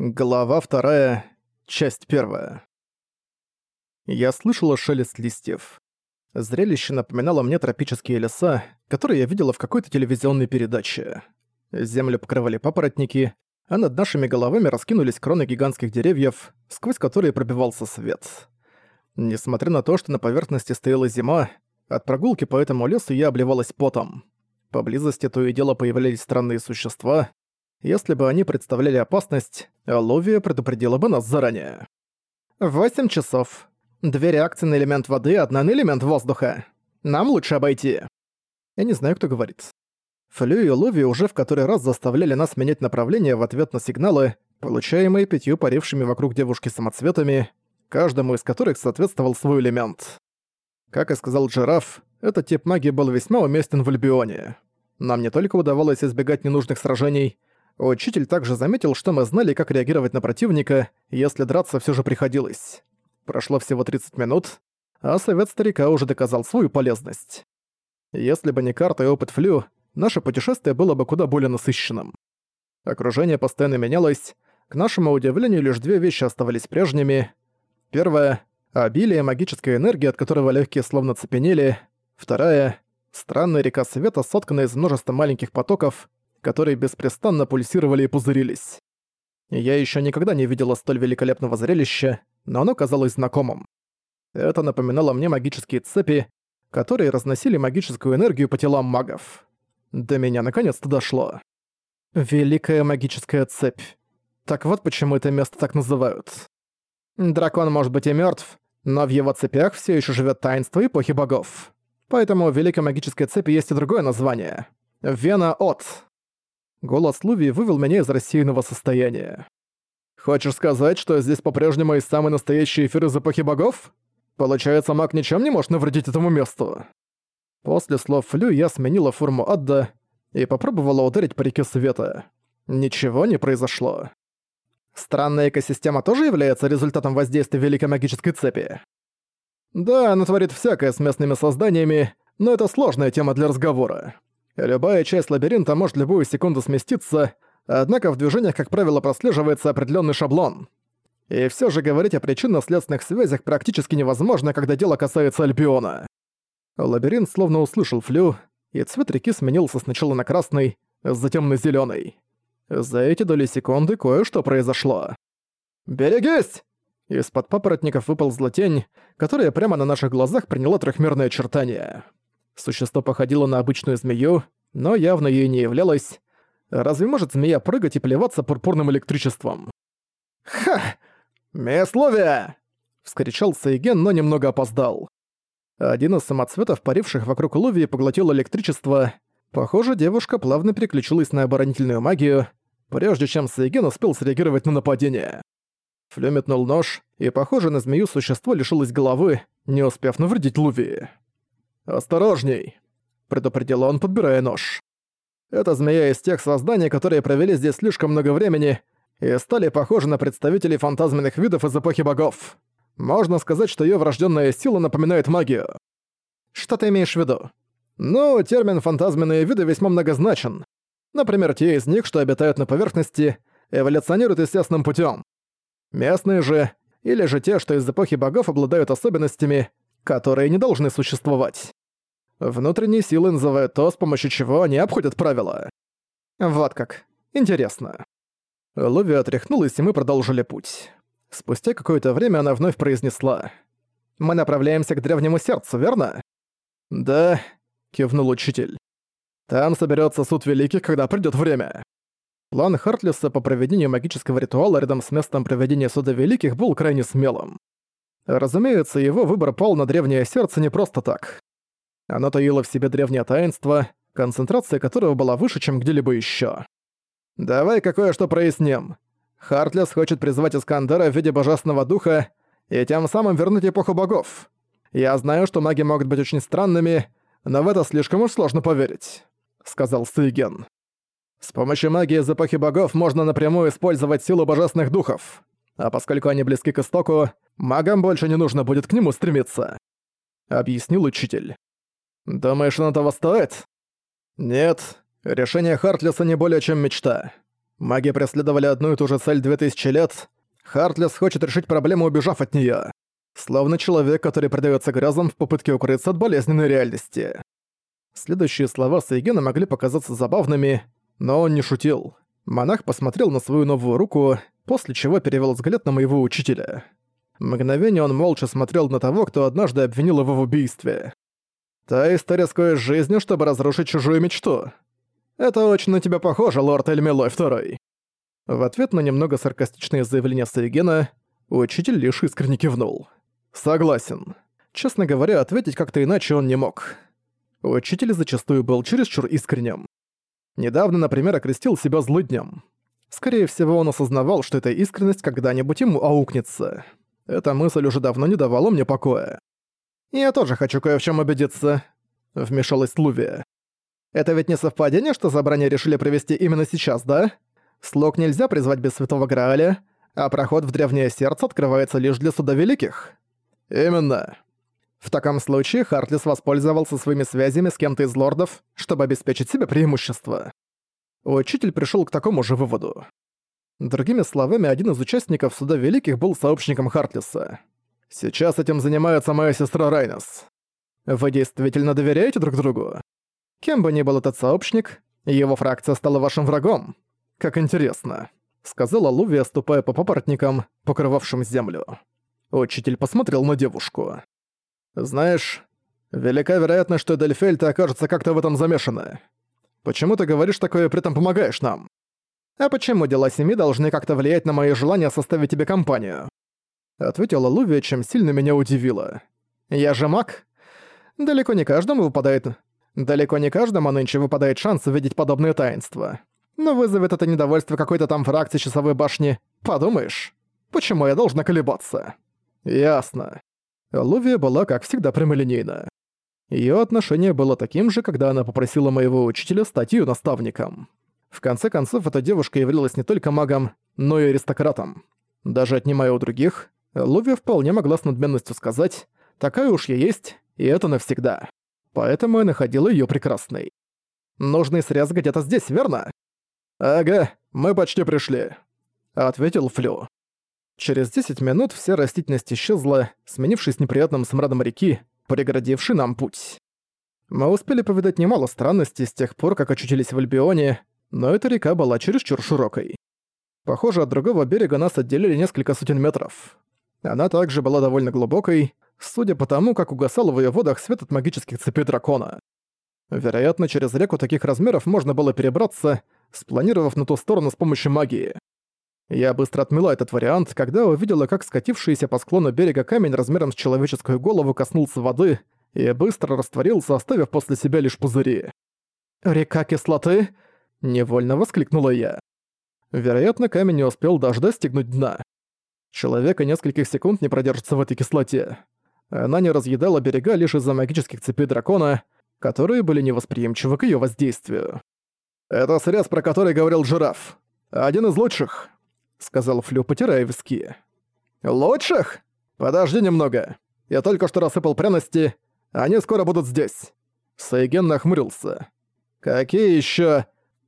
Глава вторая, часть первая. Я слышала шелест листьев. Зрелище напоминало мне тропические леса, которые я видела в какой-то телевизионной передаче. Землю покрывали папоротники, а над нашими головами раскинулись кроны гигантских деревьев, сквозь которые пробивался свет. Несмотря на то, что на поверхности стояла зима, от прогулки по этому лесу я обливалась потом. Поблизости то и дело появлялись странные существа, если бы они представляли опасность, Ловия предупредила бы нас заранее. «Восемь часов. Две реакции на элемент воды, одна на элемент воздуха. Нам лучше обойти». Я не знаю, кто говорит. Флю и Лови уже в который раз заставляли нас менять направление в ответ на сигналы, получаемые пятью парившими вокруг девушки самоцветами, каждому из которых соответствовал свой элемент. Как и сказал Джираф, этот тип магии был весьма уместен в Альбионе. Нам не только удавалось избегать ненужных сражений, Учитель также заметил, что мы знали, как реагировать на противника, если драться все же приходилось. Прошло всего 30 минут, а совет старика уже доказал свою полезность. Если бы не карта и опыт флю, наше путешествие было бы куда более насыщенным. Окружение постоянно менялось, к нашему удивлению лишь две вещи оставались прежними. Первая — обилие магической энергии, от которого легкие словно цепенели. Вторая — странная река света, сотканная из множества маленьких потоков, которые беспрестанно пульсировали и пузырились. Я еще никогда не видела столь великолепного зрелища, но оно казалось знакомым. Это напоминало мне магические цепи, которые разносили магическую энергию по телам магов. До меня наконец-то дошло. Великая магическая цепь. Так вот почему это место так называют. Дракон может быть и мертв, но в его цепях все еще живет таинство эпохи богов. Поэтому у Великой магической цепи есть и другое название. Вена От. Голос Луви вывел меня из рассеянного состояния. «Хочешь сказать, что здесь по-прежнему есть самый настоящий эфир из эпохи богов? Получается, маг ничем не может навредить этому месту?» После слов Флю я сменила форму Адда и попробовала ударить по реке света. Ничего не произошло. Странная экосистема тоже является результатом воздействия Великой Магической Цепи? Да, она творит всякое с местными созданиями, но это сложная тема для разговора. Любая часть лабиринта может любую секунду сместиться, однако в движениях, как правило, прослеживается определенный шаблон. И все же говорить о причинно-следственных связях практически невозможно, когда дело касается Альбиона. Лабиринт словно услышал флю, и цвет реки сменился сначала на красный, затем на зеленый. За эти доли секунды кое-что произошло. «Берегись!» Из-под папоротников выползла тень, которая прямо на наших глазах приняла трехмерное очертание. Существо походило на обычную змею, но явно ей не являлось. Разве может змея прыгать и плеваться пурпурным электричеством? «Ха! Месловие!» — вскричал Сейген, но немного опоздал. Один из самоцветов, паривших вокруг Лувии, поглотил электричество. Похоже, девушка плавно переключилась на оборонительную магию, прежде чем Сейген успел среагировать на нападение. Флю метнул нож, и, похоже, на змею существо лишилось головы, не успев навредить Лувии. «Осторожней!» — предупредил он, подбирая нож. «Это змея из тех созданий, которые провели здесь слишком много времени и стали похожи на представителей фантазменных видов из эпохи богов. Можно сказать, что её врождённая сила напоминает магию». «Что ты имеешь в виду?» «Ну, термин «фантазменные виды» весьма многозначен. Например, те из них, что обитают на поверхности, эволюционируют естественным путём. Местные же, или же те, что из эпохи богов обладают особенностями, которые не должны существовать. Внутренние силы называют то, с помощью чего они обходят правила. Вот как. Интересно. Луви отряхнулась, и мы продолжили путь. Спустя какое-то время она вновь произнесла. «Мы направляемся к древнему сердцу, верно?» «Да», — кивнул учитель. «Там соберется суд великих, когда придет время». План Хартлиса по проведению магического ритуала рядом с местом проведения суда великих был крайне смелым. Разумеется, его выбор пал на древнее сердце не просто так. Оно таило в себе древнее таинство, концентрация которого была выше, чем где-либо еще. «Давай кое-что проясним. Хартлес хочет призвать Искандера в виде божественного духа и тем самым вернуть эпоху богов. Я знаю, что маги могут быть очень странными, но в это слишком уж сложно поверить», — сказал Сыген. «С помощью магии из эпохи богов можно напрямую использовать силу божественных духов, а поскольку они близки к истоку, магам больше не нужно будет к нему стремиться», — объяснил учитель. «Думаешь, оно того стоит?» «Нет, решение Хартлиса не более чем мечта. Маги преследовали одну и ту же цель 2000 лет. Хартлес хочет решить проблему, убежав от неё. Словно человек, который предается грязам в попытке укрыться от болезненной реальности. Следующие слова Сайгена могли показаться забавными, но он не шутил. Монах посмотрел на свою новую руку, после чего перевел взгляд на моего учителя. Мгновение он молча смотрел на того, кто однажды обвинил его в убийстве. «Та история рискуешь жизнью, чтобы разрушить чужую мечту. Это очень на тебя похоже, лорд Эльмилой Второй». В ответ на немного саркастичное заявление Саигена, учитель лишь искренне кивнул. «Согласен. Честно говоря, ответить как-то иначе он не мог. Учитель зачастую был чересчур искренним. Недавно, например, окрестил себя злыднем. Скорее всего, он осознавал, что эта искренность когда-нибудь ему аукнется. Эта мысль уже давно не давала мне покоя. «Я тоже хочу кое в чем убедиться», — вмешалась Лувия. «Это ведь не совпадение, что забрание решили провести именно сейчас, да? Слуг нельзя призвать без Святого Грааля, а проход в Древнее Сердце открывается лишь для Суда Великих». «Именно». В таком случае Хартлис воспользовался своими связями с кем-то из лордов, чтобы обеспечить себе преимущество. Учитель пришел к такому же выводу. Другими словами, один из участников Суда Великих был сообщником Хартлиса. Сейчас этим занимается моя сестра Райнес. Вы действительно доверяете друг другу? Кем бы ни был этот сообщник, его фракция стала вашим врагом. Как интересно, сказала Лувия, ступая по папоротникам, покрывавшим землю. Учитель посмотрел на девушку. Знаешь, велика вероятность, что Дельфельта окажется как-то в этом замешана. Почему ты говоришь такое при этом помогаешь нам? А почему дела семьи должны как-то влиять на мои желания составить тебе компанию? Ответила Лувия, чем сильно меня удивило. «Я же маг. Далеко не каждому выпадает... Далеко не каждому нынче выпадает шанс увидеть подобное таинство. Но вызовет это недовольство какой-то там фракции часовой башни. Подумаешь, почему я должна колебаться?» «Ясно». Лувия была, как всегда, прямолинейна. Её отношение было таким же, когда она попросила моего учителя стать её наставником. В конце концов, эта девушка являлась не только магом, но и аристократом. Даже отнимая у других, Луви вполне могла с надменностью сказать «такая уж я есть, и это навсегда». Поэтому я находила её прекрасной. «Нужный срез где-то здесь, верно?» «Ага, мы почти пришли», — ответил Флю. Через 10 минут вся растительность исчезла, сменившись неприятным смрадом реки, преградившей нам путь. Мы успели повидать немало странностей с тех пор, как очутились в Альбионе, но эта река была чересчур широкой. Похоже, от другого берега нас отделили несколько сотен метров. Она также была довольно глубокой, судя по тому, как угасал в её водах свет от магических цепей дракона. Вероятно, через реку таких размеров можно было перебраться, спланировав на ту сторону с помощью магии. Я быстро отмела этот вариант, когда увидела, как скатившийся по склону берега камень размером с человеческую голову коснулся воды и быстро растворился, оставив после себя лишь пузыри. «Река кислоты?» — невольно воскликнула я. Вероятно, камень не успел даже достигнуть дна. Человека нескольких секунд не продержится в этой кислоте. Она не разъедала берега лишь из-за магических цепей дракона, которые были невосприимчивы к её воздействию. «Это срез, про который говорил жираф. Один из лучших», — сказал Флю, потирая виски. «Лучших? Подожди немного. Я только что рассыпал пряности. Они скоро будут здесь». Сайген нахмурился. «Какие ещё?»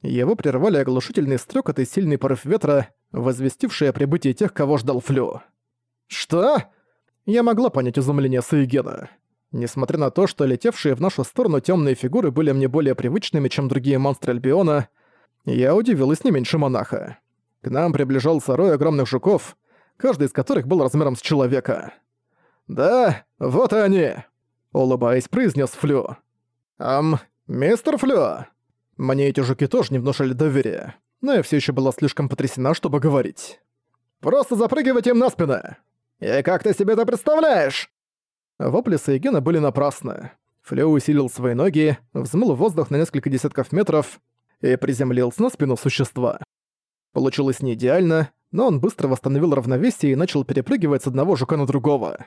Его прервали оглушительный стрёкот и сильный порыв ветра, возвестивший о прибытии тех, кого ждал Флю. «Что?» Я могла понять изумление Саигена. Несмотря на то, что летевшие в нашу сторону тёмные фигуры были мне более привычными, чем другие монстры Альбиона, я удивилась не меньше монаха. К нам приближался рой огромных жуков, каждый из которых был размером с человека. «Да, вот они!» — улыбаясь, произнес Флю. «Ам, мистер Флю!» Мне эти жуки тоже не внушали доверия, но я все еще была слишком потрясена, чтобы говорить. «Просто запрыгивайте им на спины! И как ты себе это представляешь?» Вопли Сайгена были напрасны. Флю усилил свои ноги, взмыл в воздух на несколько десятков метров и приземлился на спину существа. Получилось не идеально, но он быстро восстановил равновесие и начал перепрыгивать с одного жука на другого.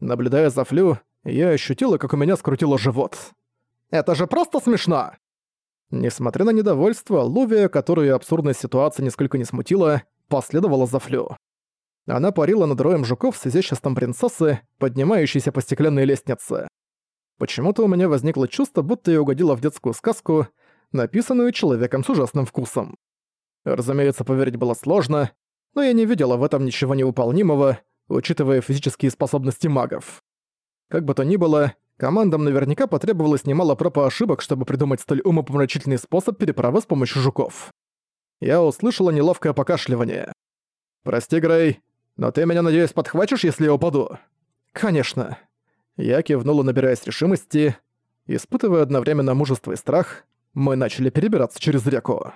Наблюдая за Флю, я ощутила, как у меня скрутило живот. «Это же просто смешно!» Несмотря на недовольство, Лувия, которую абсурдная ситуация нисколько не смутила, последовала за Флю. Она парила над роем жуков с изяществом принцессы, поднимающейся по стеклянной лестнице. Почему-то у меня возникло чувство, будто я угодила в детскую сказку, написанную человеком с ужасным вкусом. Разумеется, поверить было сложно, но я не видела в этом ничего невыполнимого, учитывая физические способности магов. Как бы то ни было, командам наверняка потребовалось немало проб и ошибок, чтобы придумать столь умопомрачительный способ переправы с помощью жуков. Я услышала неловкое покашливание. «Прости, Грей, но ты меня, надеюсь, подхватишь, если я упаду?» «Конечно». Я кивнула, набираясь решимости. Испытывая одновременно мужество и страх, мы начали перебираться через реку.